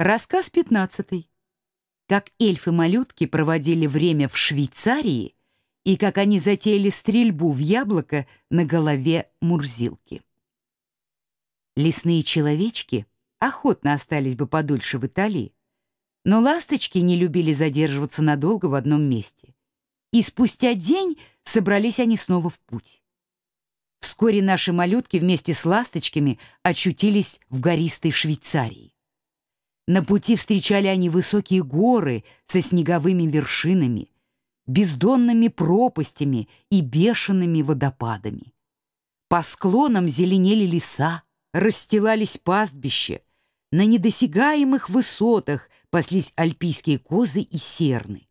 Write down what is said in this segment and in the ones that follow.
Рассказ 15. Как эльфы-малютки проводили время в Швейцарии и как они затеяли стрельбу в яблоко на голове Мурзилки. Лесные человечки охотно остались бы подольше в Италии, но ласточки не любили задерживаться надолго в одном месте. И спустя день собрались они снова в путь. Вскоре наши малютки вместе с ласточками очутились в гористой Швейцарии. На пути встречали они высокие горы со снеговыми вершинами, бездонными пропастями и бешеными водопадами. По склонам зеленели леса, расстилались пастбища, на недосягаемых высотах паслись альпийские козы и серны.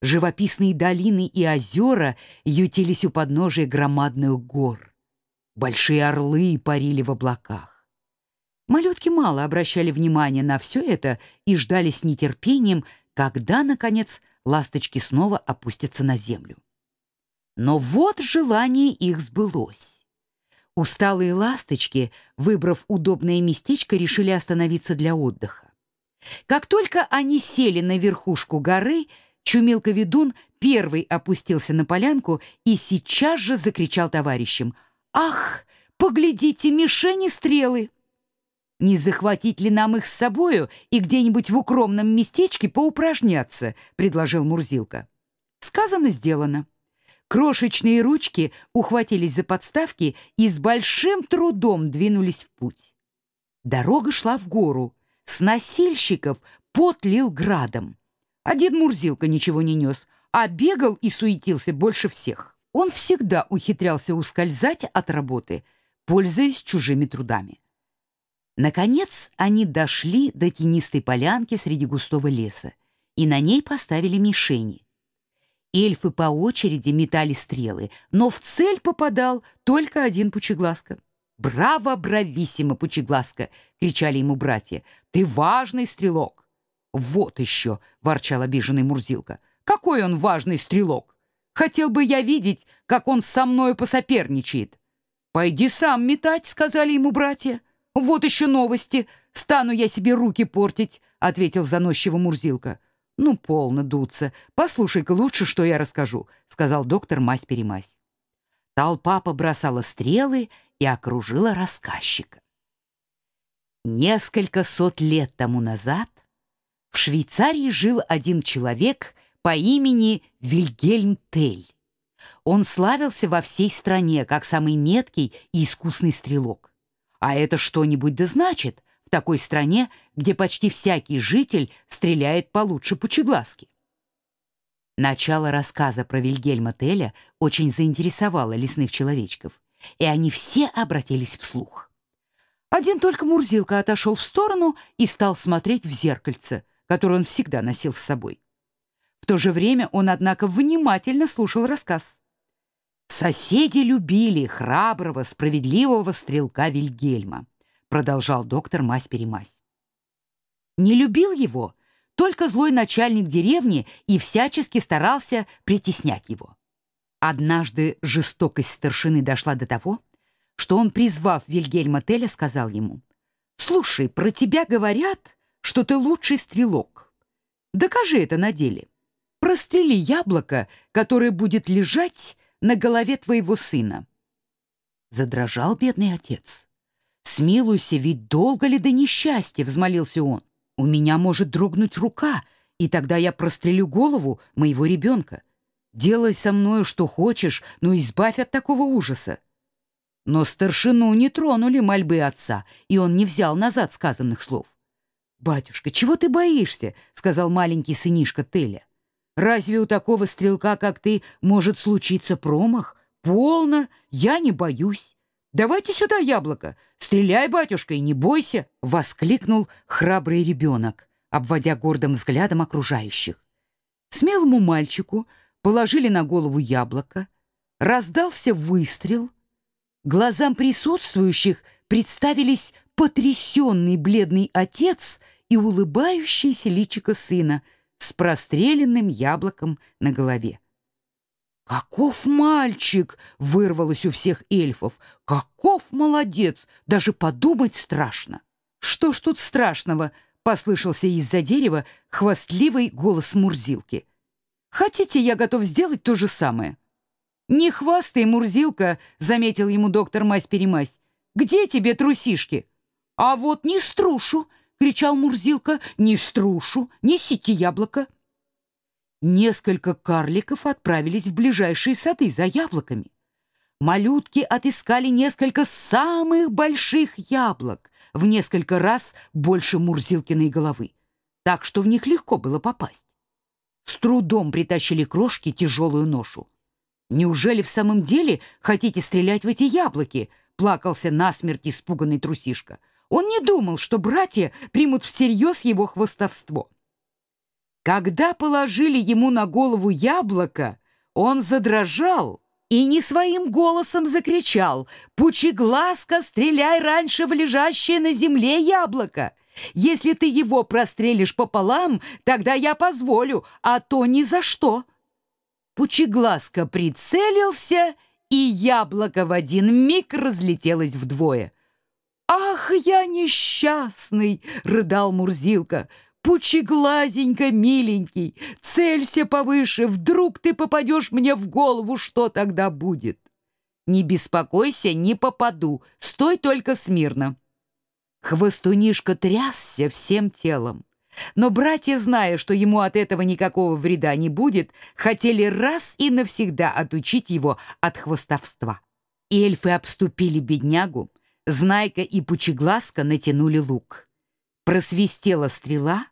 Живописные долины и озера ютились у подножия громадных гор. Большие орлы парили в облаках. Малютки мало обращали внимания на все это и ждали с нетерпением, когда, наконец, ласточки снова опустятся на землю. Но вот желание их сбылось. Усталые ласточки, выбрав удобное местечко, решили остановиться для отдыха. Как только они сели на верхушку горы, Чумилка-ведун первый опустился на полянку и сейчас же закричал товарищам «Ах, поглядите, мишени стрелы!» Не захватить ли нам их с собою и где-нибудь в укромном местечке поупражняться, предложил Мурзилка. Сказано, сделано. Крошечные ручки ухватились за подставки и с большим трудом двинулись в путь. Дорога шла в гору. С носильщиков пот лил градом. Один Мурзилка ничего не нес, а бегал и суетился больше всех. Он всегда ухитрялся ускользать от работы, пользуясь чужими трудами. Наконец они дошли до тенистой полянки среди густого леса, и на ней поставили мишени. Эльфы по очереди метали стрелы, но в цель попадал только один Пучеглазка. «Браво, брависсимо, Пучеглазка!» — кричали ему братья. «Ты важный стрелок!» «Вот еще!» — ворчал обиженный Мурзилка. «Какой он важный стрелок! Хотел бы я видеть, как он со мною посоперничает!» «Пойди сам метать!» — сказали ему братья. «Вот еще новости! Стану я себе руки портить!» — ответил заносчиво Мурзилка. «Ну, полно дуться. Послушай-ка лучше, что я расскажу», — сказал доктор мась-перемась. Толпа побросала стрелы и окружила рассказчика. Несколько сот лет тому назад в Швейцарии жил один человек по имени Вильгельм Тель. Он славился во всей стране как самый меткий и искусный стрелок. А это что-нибудь да значит в такой стране, где почти всякий житель стреляет получше пучеглазки. Начало рассказа про Вильгельма Теля очень заинтересовало лесных человечков, и они все обратились вслух. Один только Мурзилка отошел в сторону и стал смотреть в зеркальце, которое он всегда носил с собой. В то же время он, однако, внимательно слушал рассказ. Соседи любили храброго, справедливого стрелка Вильгельма, продолжал доктор Мась-перемась. Не любил его только злой начальник деревни и всячески старался притеснять его. Однажды жестокость старшины дошла до того, что он, призвав Вильгельма Теля, сказал ему, «Слушай, про тебя говорят, что ты лучший стрелок. Докажи это на деле. Прострели яблоко, которое будет лежать на голове твоего сына. Задрожал бедный отец. «Смилуйся, ведь долго ли до несчастья?» — взмолился он. «У меня может дрогнуть рука, и тогда я прострелю голову моего ребенка. Делай со мною что хочешь, но избавь от такого ужаса». Но старшину не тронули мольбы отца, и он не взял назад сказанных слов. «Батюшка, чего ты боишься?» — сказал маленький сынишка Теля. Разве у такого стрелка, как ты, может случиться промах? Полно, я не боюсь. Давайте сюда яблоко. Стреляй, батюшка, и не бойся, воскликнул храбрый ребенок, обводя гордым взглядом окружающих. Смелому мальчику положили на голову яблоко, раздался выстрел. Глазам присутствующих представились потрясенный бледный отец и улыбающееся личико сына — с простреленным яблоком на голове. «Каков мальчик!» — вырвалось у всех эльфов. «Каков молодец! Даже подумать страшно!» «Что ж тут страшного?» — послышался из-за дерева хвастливый голос Мурзилки. «Хотите, я готов сделать то же самое?» «Не хвастай, Мурзилка», — заметил ему доктор Мась-Перемась. «Где тебе трусишки?» «А вот не струшу!» — кричал Мурзилка. «Не струшу! Несите яблоко!» Несколько карликов отправились в ближайшие сады за яблоками. Малютки отыскали несколько самых больших яблок, в несколько раз больше Мурзилкиной головы, так что в них легко было попасть. С трудом притащили крошки тяжелую ношу. «Неужели в самом деле хотите стрелять в эти яблоки?» — плакался насмерть испуганный трусишка. Он не думал, что братья примут всерьез его хвостовство. Когда положили ему на голову яблоко, он задрожал и не своим голосом закричал «Пучеглазка, стреляй раньше в лежащее на земле яблоко! Если ты его прострелишь пополам, тогда я позволю, а то ни за что!» Пучеглазка прицелился, и яблоко в один миг разлетелось вдвое. «Ах, я несчастный!» — рыдал Мурзилка. «Пучеглазенько, миленький, целься повыше, вдруг ты попадешь мне в голову, что тогда будет?» «Не беспокойся, не попаду, стой только смирно». Хвостунишка трясся всем телом. Но братья, зная, что ему от этого никакого вреда не будет, хотели раз и навсегда отучить его от хвостовства. Эльфы обступили беднягу, Знайка и Пучеглазка натянули лук. Просвистела стрела,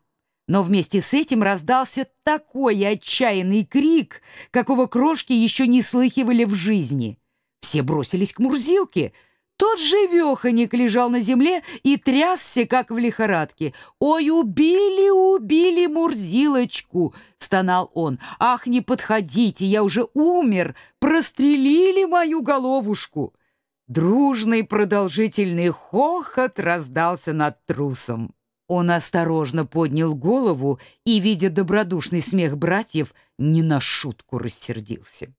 но вместе с этим раздался такой отчаянный крик, какого крошки еще не слыхивали в жизни. Все бросились к Мурзилке. Тот живеханик лежал на земле и трясся, как в лихорадке. «Ой, убили, убили Мурзилочку!» — стонал он. «Ах, не подходите, я уже умер! Прострелили мою головушку!» Дружный продолжительный хохот раздался над трусом. Он осторожно поднял голову и, видя добродушный смех братьев, не на шутку рассердился.